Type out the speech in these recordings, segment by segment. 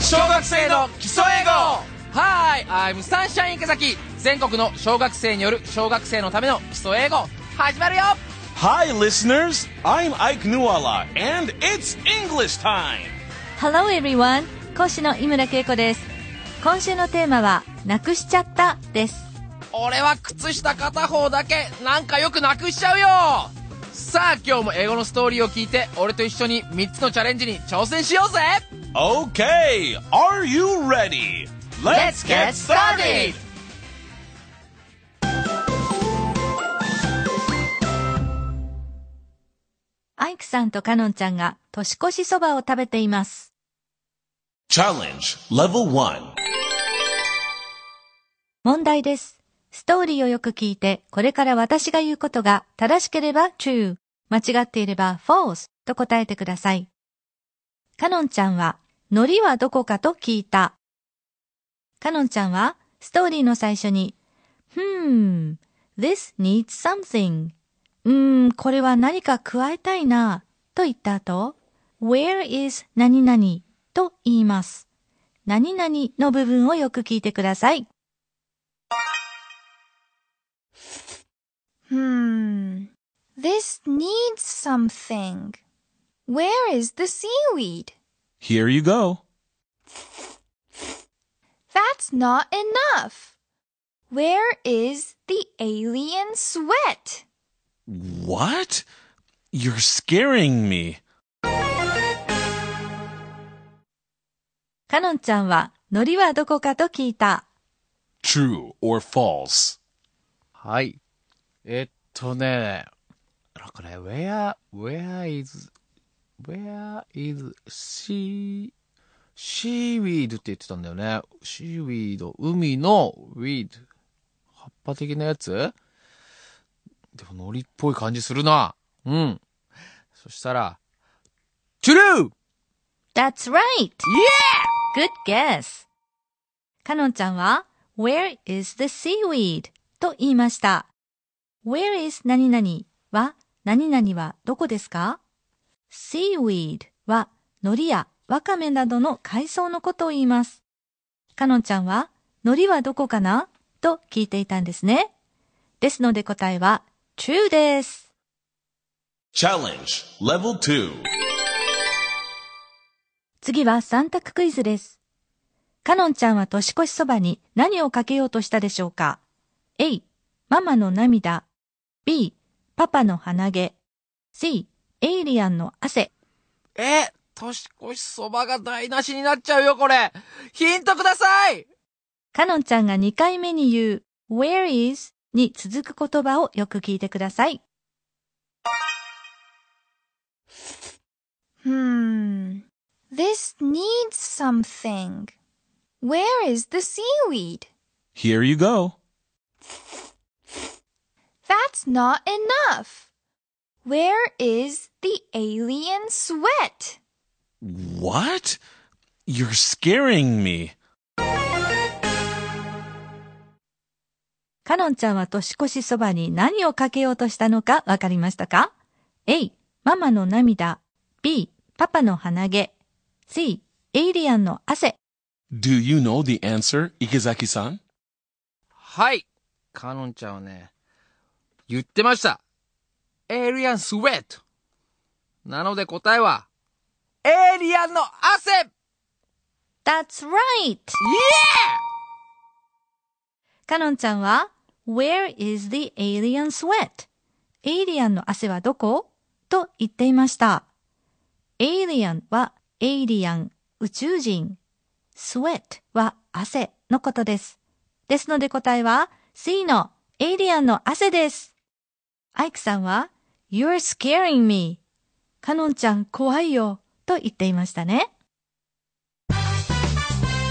小学生の基礎英語 Hi, I'm Sunshine 池崎全国の小学生による小学生のための基礎英語始まるよ Hi, listeners. I'm Ike Nuala, and it's English time. Hello everyone! 講師の井村恵子です。今週のテーマは、なくしちゃったです。俺は靴下片方だけなんかよくなくしちゃうよさあ今日も英語のストーリーを聞いて俺と一緒に3つのチャレンジに挑戦しようぜ Okay, are you ready? Let's get started! アイクさんとカノンちゃんが年越しそばを食べています。Challenge Level 1. 問題です。ストーリーをよく聞いて、これから私が言うことが正しければ true、間違っていれば false と答えてください。カノンちゃんは、海苔はどこかと聞いた。カノンちゃんは、ストーリーの最初に、Hmm, this needs something. うーん、これは何か加えたいな、と言った後、Where is 何々と言います。何々の部分をよく聞いてください。Hmm. This needs something. Where is the seaweed? Here you go. That's not enough. Where is the alien sweat? What? You're scaring me. カノンちゃんは、海苔はどこかと聞いた。 True or false? はい えっとねなんかね Where, where is Where is sea seaweed って言ってたんだよね seaweed 海の weed 葉っぱ的なやつでも海苔っぽい感じするなうんそしたら True! That's right! Good guess! カノンちゃんは、Where is the seaweed? と言いました。Where is 何々は、何々はどこですか ?seaweed は、海苔やわかめなどの海藻のことを言います。カノンちゃんは、海苔はどこかな？と聞いていたんですね。ですので答えは、true です。Challenge Level 2. 次は三択クイズです。カノンちゃんは年越しそばに何をかけようとしたでしょうか ?A、ママの涙。B、パパの鼻毛。C、エイリアンの汗。え年越しそばが台無しになっちゃうよこれヒントくださいカノンちゃんが2回目に言う Where is? に続く言葉をよく聞いてください。Hmm. This needs something. Where is the seaweed? Here you go. That's not enough. Where is the alien sweat? What? You're scaring me. カノンちゃんは年越しそばに何をかけようとしたのかわかりましたか ?A、ママの涙。B、パパの鼻毛。C、エイリアンの汗。Do you know the answer, Ikizaki-san? はい。カノンちゃんはね、言ってました。エイリアンスウェット。なので答えは、エイリアンの汗 That's right! カノンちゃんは Where is the alien sweat? エイリアンの汗はどこ？と言っていました。エイリアンはエイリアン、宇宙人。sweat は汗のことです。ですので答えは C のエイリアンの汗です。アイクさんは You're scaring me. カノンちゃん怖いよと言っていましたね。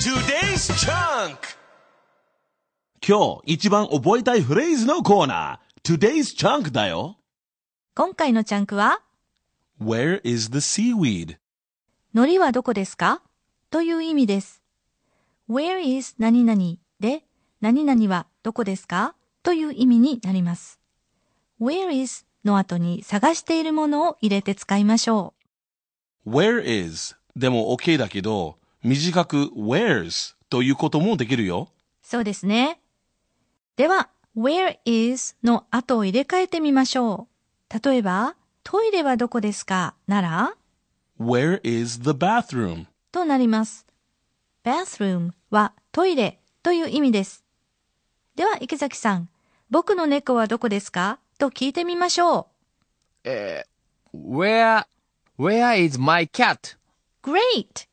Today's Chunk! 今日一番覚えたいフレーズのコーナー Today's Chunk だよ今回のチャンクは Where is the seaweed? 海苔はどこですか？という意味です。Where is 何々で、何々はどこですか？という意味になります。Where is の後に探しているものを入れて使いましょう。Where is でも OK だけど短く where's ということもできるよ。そうですね。では、where is の後を入れ替えてみましょう。例えば、トイレはどこですか？なら、Where is the bathroom? となります。bathroom はトイレという意味です。では、池崎さん、僕の猫はどこですか？と聞いてみましょえー where, where is my cat? う。Great!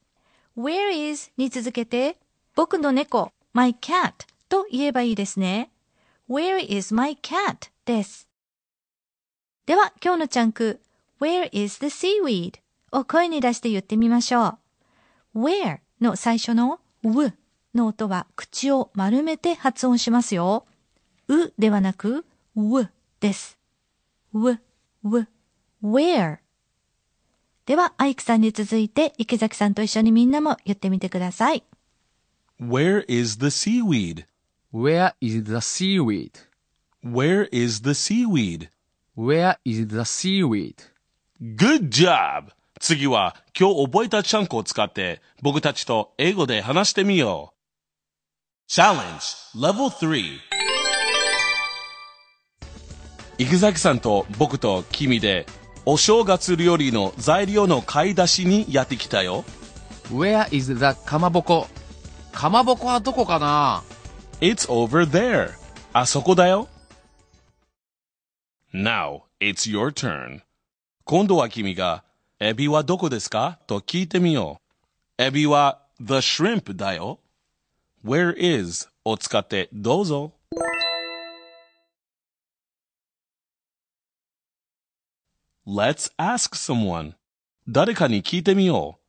Where is に続けて、僕の猫、my cat と言えばいいですね。Where is my cat? です。では、今日のチャンク、Where is the seaweed? を声に出して言ってみましょう。Where の最初の w の音は口を丸めて発音しますよ。うではなく w です。w, w, where では、アイクさんに続いて池崎さんと一緒にみんなも言ってみてください。Where is the seaweed? Where is the seaweed? Where is the seaweed? Where is the seaweed? Good job! 次は今日覚えたチャンクを使って僕たちと英語で話してみよう。Challenge Level 3池崎さんと僕と君でお正月料理の材料の買い出しにやってきたよ。Where is the かまぼこかまぼこはどこかな It's over there. あそこだよ。Now, it's your turn. 今度は君が、エビはどこですか？と聞いてみよう。エビは the shrimp だよ。Where is? を使ってどうぞ。Let's ask someone. 誰かに聞いてみよ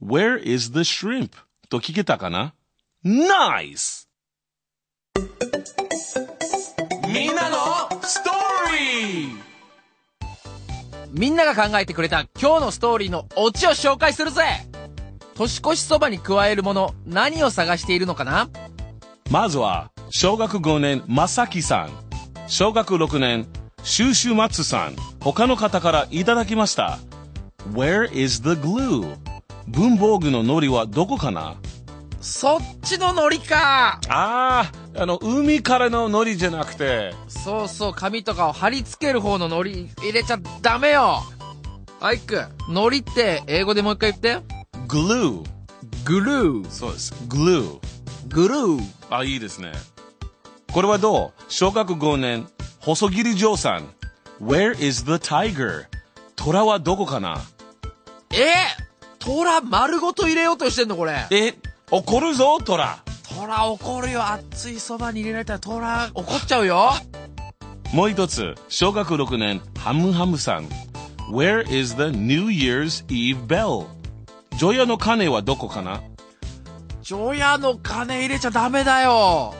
う。Where is the shrimp? と聞けたかな？Nice! みんなのストーリーみんなが考えてくれた今日のストーリーのオチを紹介するぜ年越しそばに加えるもの何を探しているのかな？まずは、小学5年、まさきさん。小学6年、シューシュマツさん。他の方からいただきました。Where is the glue? 文房具の糊はどこかな？そっちのノリかああ、あの、海からの糊じゃなくて、そうそう紙とかを貼り付ける方のノリ入れちゃダメよアイクノリって英語でもう一回言って glue。グルーそうです。glue。グルーあ、いいですね。これはどう？小学5年、細切り嬢さん。Where is the tiger? 虎はどこかな？え？トラ丸ごと入れようとしてんのこれえ、怒るぞ、虎。トラ怒るよ熱いそばに入れられたらトラ怒っちゃうよもう一つ、小学6年、ハムハムさん。Where is the New Year's Eve bell? 除夜の鐘はどこかな？除夜の鐘入れちゃダメだよ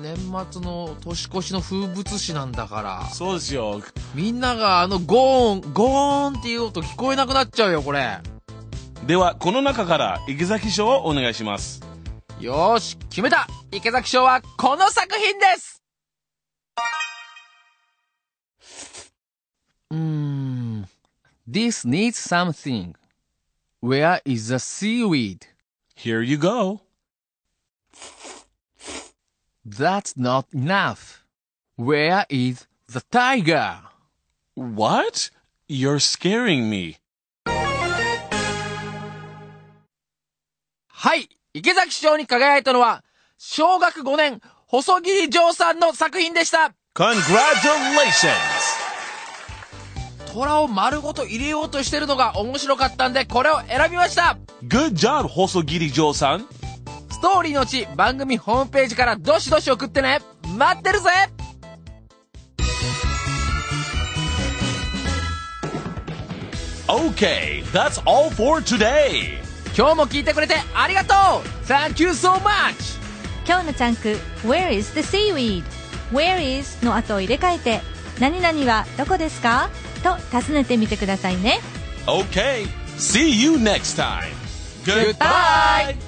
年末の年越しの風物詩なんだからそうですよ。みんながあのゴーンゴーンっていう音聞こえなくなっちゃうよこれでは、この中から池崎賞をお願いします。よーし決めた池崎賞はこの作品ですうーん This needs something Where is the seaweed? Here you go. That's not enough Where is the tiger? What? You're scaring me. はい池崎賞に輝いたのは小学5年細切り嬢さんの作品でした Congratulations! 虎を丸ごと入れようとしてるのが面白かったんでこれを選びました Good job, 細切り嬢さん。ストーリーのうち番組ホームページからどしどし送ってね待ってるぜ Okay, that's all for today. 今日も聞いてくれてありがとう Thank you so much! 今日のチャンク Where is the seaweed? Where is の後を入れ替えて何々はどこですかと尋ねてみてくださいね。Okay, see you next time. Goodbye.